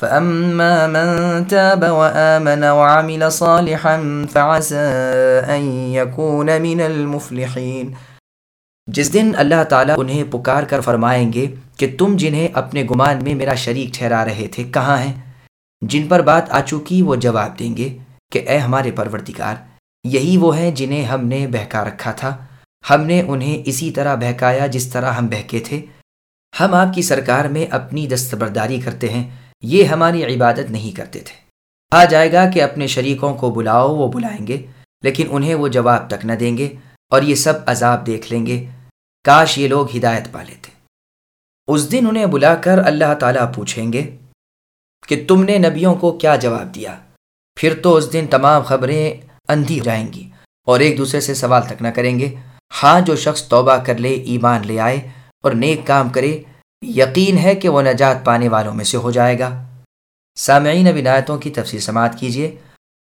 فأما من تاب وآمن وعمل صالحا فعسى أن يكون من المفلحين۔ جس دن اللہ تعالیٰ انہیں پکار کر فرمائیں گے کہ تم جنہیں اپنے گمان میں میرا شریک ٹھہرا رہے تھے کہاں ہیں؟ جن پر بات آ چکی وہ جواب دیں گے کہ اے ہمارے پروردگار، یہی وہ ہیں جنہیں ہم نے بہکا رکھا تھا۔ ہم نے انہیں اسی طرح بہکایا جس طرح ہم بہکے تھے۔ ہم آپ کی سرکار میں اپنی دستبرداری کرتے ہیں۔ یہ ہماری عبادت نہیں کرتے تھے۔ آ جائے گا کہ اپنے شریکوں کو بلاؤ، وہ بلائیں گے، لیکن انہیں وہ جواب تک نہ دیں گے اور یہ سب عذاب دیکھ لیں گے۔ کاش یہ لوگ ہدایت پا لیتے۔ اس دن انہیں بلا کر اللہ تعالیٰ پوچھیں گے کہ تم نے نبیوں کو کیا جواب دیا؟ پھر تو اس دن تمام خبریں اندھی جائیں گی اور ایک دوسرے سے سوال تک نہ کریں گے۔ ہاں جو شخص توبہ کر لے، ایمان لے آئے اور نیک کام کرے یقین ہے کہ وہ نجات پانے والوں میں سے ہو جائے گا۔ سامعین بنایتوں کی تفصیل سماعت کیجیے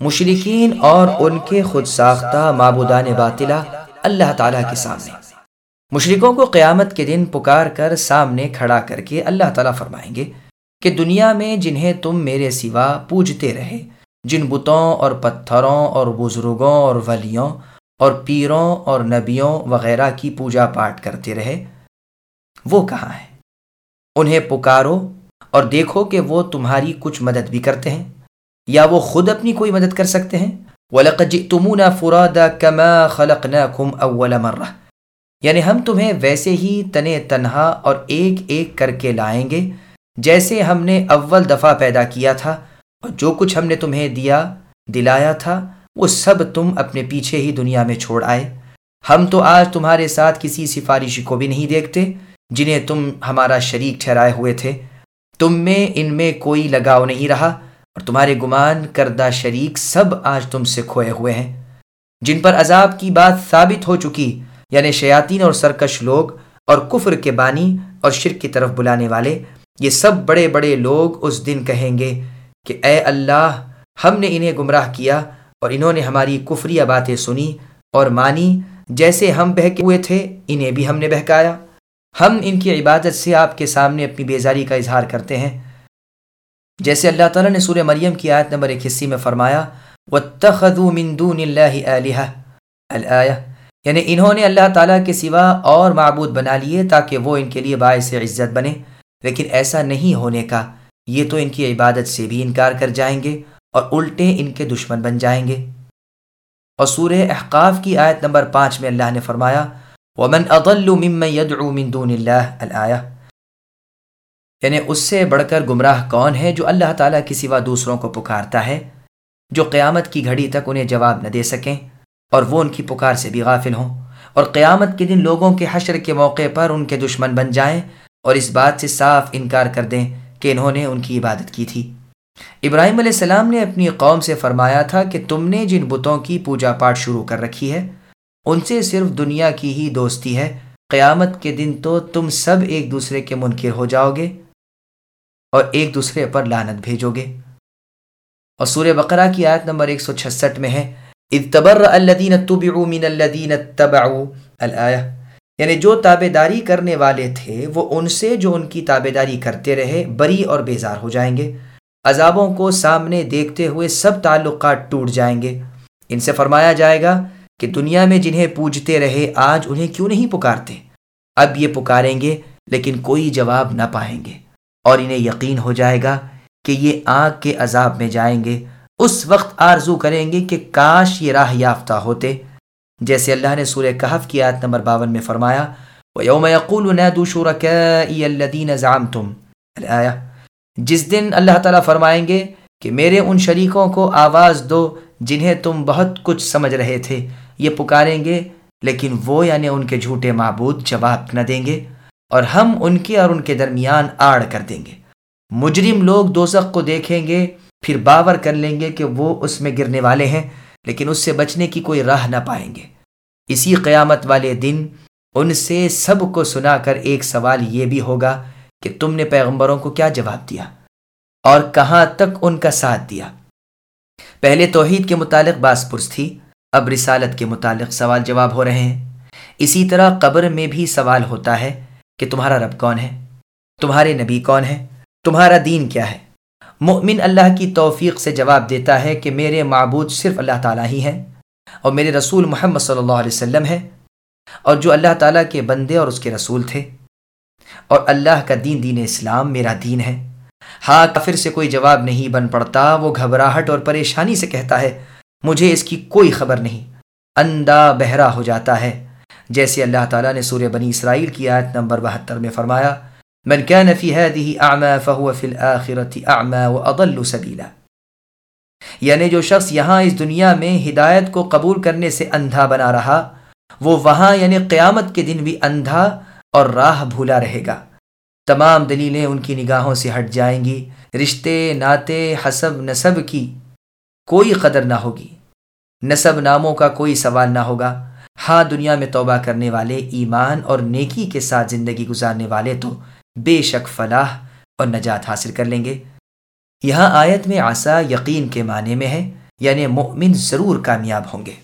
مشرقین اور ان کے خود ساختہ معبودان باطلہ اللہ تعالیٰ کے سامنے۔ مشرقوں کو قیامت کے دن پکار کر سامنے کھڑا کر کے اللہ تعالیٰ فرمائیں گے کہ دنیا میں جنہیں تم میرے سوا پوجتے رہے، جن بتوں اور پتھروں اور بزرگوں اور ولیوں اور پیروں اور نبیوں وغیرہ کی پوجا پاٹ کرتے رہے، وہ کہاں ہیں؟ انہیں پکارو اور دیکھو کہ وہ تمہاری کچھ مدد بھی کرتے ہیں، یا وہ خود اپنی کوئی مدد کر سکتے ہیں۔ وَلَقَدْ جِئْتُمُونَا فُرَادَا كَمَا خَلَقْنَاكُمْ أَوَّلَ مَرَّةٍ۔ یعنی ہم تمہیں ویسے ہی تنے تنہا اور ایک ایک کر کے لائیں گے، جیسے ہم نے اول دفعہ پیدا کیا تھا۔ اور جو کچھ ہم نے تمہیں دیا، دلایا تھا، وہ سب تم اپنے پیچھے ہی دنیا میں چھوڑ آئے۔ ہم تو آج تمہارے ساتھ کسی سفارشی کو بھی نہیں دیکھتے۔ جنہیں تم ہمارا شریک ٹھہرائے ہوئے تھے، تم میں ان میں کوئی لگاؤ نہیں رہا، اور تمہارے گمان کردہ شریک سب آج تم سے کھوئے ہوئے ہیں۔ جن پر عذاب کی بات ثابت ہو چکی یعنی شیاطین اور سرکش لوگ اور کفر کے بانی اور شرک کی طرف بلانے والے، یہ سب بڑے بڑے لوگ اس دن کہیں گے کہ اے اللہ، ہم نے انہیں گمراہ کیا اور انہوں نے ہماری کفری باتیں سنی اور مانی، جیسے ہم بہکے ہوئے تھے، انہیں بھی ہم نے بہکایا۔ ہم ان کی عبادت سے آپ کے سامنے اپنی بیزاری کا اظہار کرتے ہیں۔ جیسے اللہ تعالیٰ نے سورہ مریم کی آیت نمبر ایک حصی میں فرمایا، وَاتَّخَذُوا مِن دُونِ اللَّهِ آلِهَةً۔ الْآيَةً یعنی انہوں نے اللہ تعالیٰ کے سوا اور معبود بنا لیے تاکہ وہ ان کے لیے باعث عزت بنے۔ لیکن ایسا نہیں ہونے کا، یہ تو ان کی عبادت سے بھی انکار کر جائیں گے اور الٹے ان کے دشمن بن جائیں گے۔ اور سورہ احقاف کی آیت نمبر پانچ میں اللہ نے فرمایا ومن اضل ممن يدعو من دون اللہ الآیہ یعنی اس سے بڑھ کر گمراہ کون ہے جو اللہ تعالیٰ کی سوا دوسروں کو پکارتا ہے جو قیامت کی گھڑی تک انہیں جواب نہ دے سکیں اور وہ ان کی پکار سے بھی غافل ہوں اور قیامت کے دن لوگوں کے حشر کے موقع پر ان کے دشمن بن جائیں اور اس بات سے صاف انکار کر دیں کہ انہوں نے ان کی عبادت کی تھی۔ ابراہیم علیہ السلام نے اپنی قوم سے فرمایا تھا کہ تم نے جن بتوں کی پوجا پاٹ شروع کر رکھی ہے ان سے صرف دنیا کی ہی دوستی ہے۔ قیامت کے دن تو تم سب ایک دوسرے کے منکر ہو جاؤ گے اور ایک دوسرے پر لانت بھیجو گے۔ اور سورہ بقرہ کی آیت نمبر 166 میں ہے۔ الذین تبعوا من الذین اتبعوا الآیہ۔ یعنی جو تابے داری کرنے والے تھے، وہ ان سے جو ان کی تابے داری کرتے رہے، بری اور بیزار ہو جائیں گے۔ عذابوں کو سامنے دیکھتے ہوئے سب تعلقات ٹوٹ جائیں گے۔ ان سے فرمایا جائے گا کہ دنیا میں جنہیں پوجتے رہے آج انہیں کیوں نہیں پکارتے؟ اب یہ پکاریں گے، لیکن کوئی جواب نہ پائیں گے۔ اور انہیں یقین ہو جائے گا کہ یہ آگ کے عذاب میں جائیں گے۔ اس وقت آرزو کریں گے کہ کاش یہ راہ یافتہ ہوتے۔ جیسے اللہ نے سورہ کہف کی آیت نمبر باون میں فرمایا، وَيَوْمَ يَقُولُ نَادُوا شُرَكَائِيَ الَّذِينَ زَعَمْتُمْ۔ الآیہ جس دن اللہ تعالیٰ فرمائیں گے کہ میرے ان شریکوں کو آواز دو جنہیں تم بہت کچھ سمجھ رہے تھے۔ یہ پکاریں گے، لیکن وہ یعنی ان کے جھوٹے معبود جواب نہ دیں گے اور ہم ان کے اور ان کے درمیان آڑ کر دیں گے۔ مجرم لوگ دوزخ کو دیکھیں گے، پھر باور کر لیں گے کہ وہ اس میں گرنے والے ہیں، لیکن اس سے بچنے کی کوئی راہ نہ پائیں گے۔ اسی قیامت والے دن ان سے سب کو سنا کر ایک سوال یہ بھی ہوگا کہ تم نے پیغمبروں کو کیا جواب دیا؟ اور کہاں تک ان کا ساتھ دیا؟ پہلے توحید کے متعلق باس پرس تھی۔ اب رسالت کے متعلق سوال جواب ہو رہے ہیں۔ اسی طرح قبر میں بھی سوال ہوتا ہے کہ تمہارا رب کون ہے؟ تمہارے نبی کون ہے تمہارا دین کیا ہے؟ مؤمن اللہ کی توفیق سے جواب دیتا ہے کہ میرے معبود صرف اللہ تعالیٰ ہی ہیں اور میرے رسول محمد صلی اللہ علیہ وسلم ہے اور جو اللہ تعالیٰ کے بندے اور اس کے رسول تھے۔ اور اللہ کا دین دین اسلام میرا دین ہے۔ ہاں کافر سے کوئی جواب نہیں بن پڑتا، وہ گھبراہٹ اور پریشانی سے کہتا ہے مجھے اس کی کوئی خبر نہیں۔ اندھا بہرا ہو جاتا ہے۔ جیسے اللہ تعالیٰ نے سورہ بنی اسرائیل کی آیت نمبر بہتر میں فرمایا، من كان في هذه اعمى فهو في الاخره اعمى واضل سبيلا یعنی جو شخص یہاں اس دنیا میں ہدایت کو قبول کرنے سے اندھا بنا رہا، وہ وہاں یعنی قیامت کے دن بھی اندھا اور راہ بھولا رہے گا۔ تمام دلیلیں ان کی نگاہوں سے ہٹ جائیں گی۔ رشتے ناتے حسب، نصب کی کوئی قدر نہ ہوگی۔ نصب ناموں کا کوئی سوال نہ ہوگا۔ ہاں دنیا میں توبہ کرنے والے، ایمان اور نیکی کے ساتھ زندگی گزارنے والے تو بے شک فلاح اور نجات حاصل کر لیں گے۔ یہاں آیت میں آسا یقین کے معنی میں ہے یعنی مؤمن ضرور کامیاب ہوں گے۔